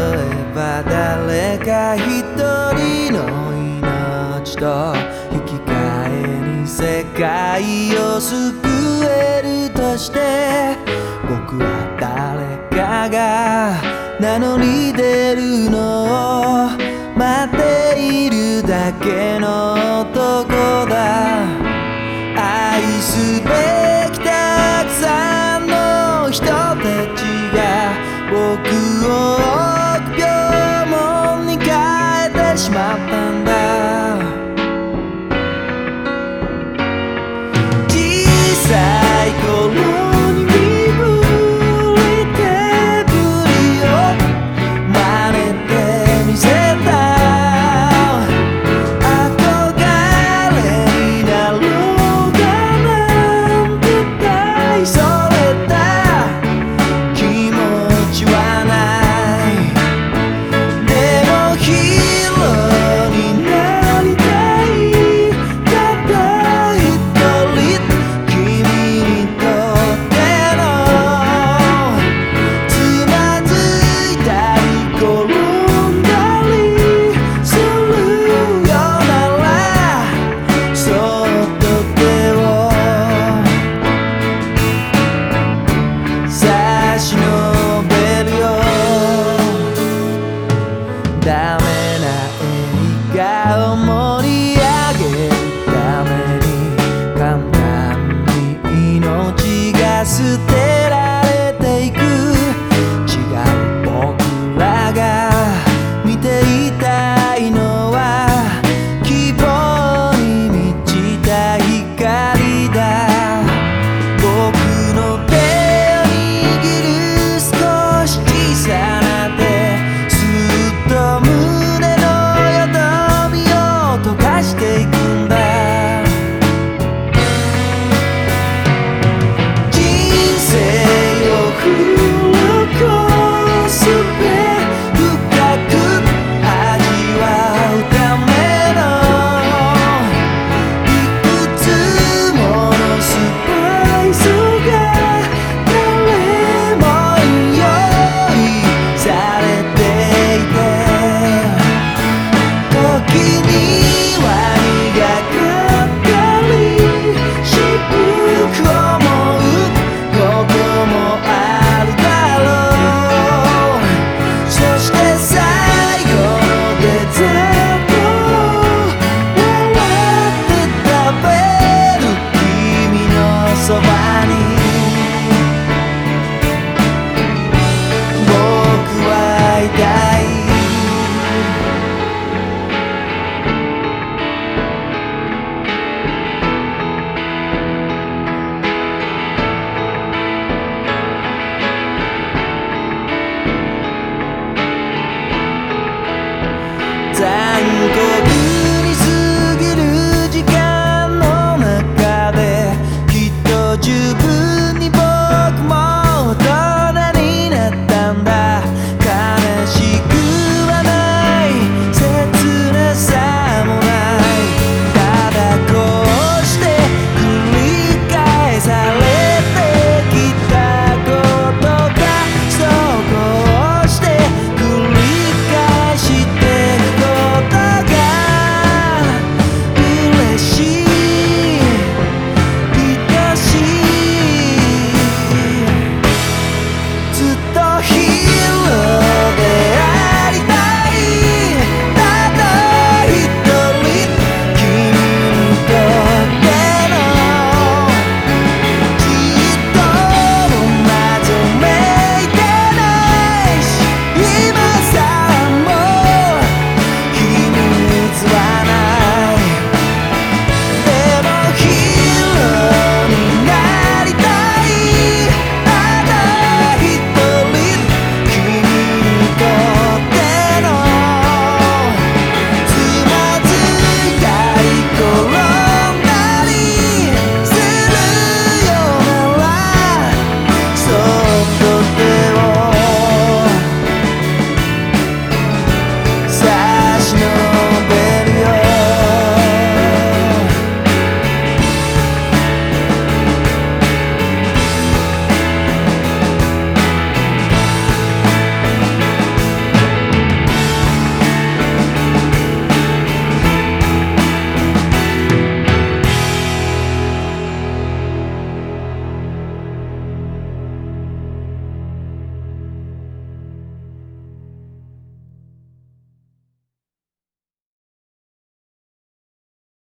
えば誰か一人の命と引き換えに世界を救えるとして僕は誰かが名乗り出るのを待っているだけの男だ。愛すべ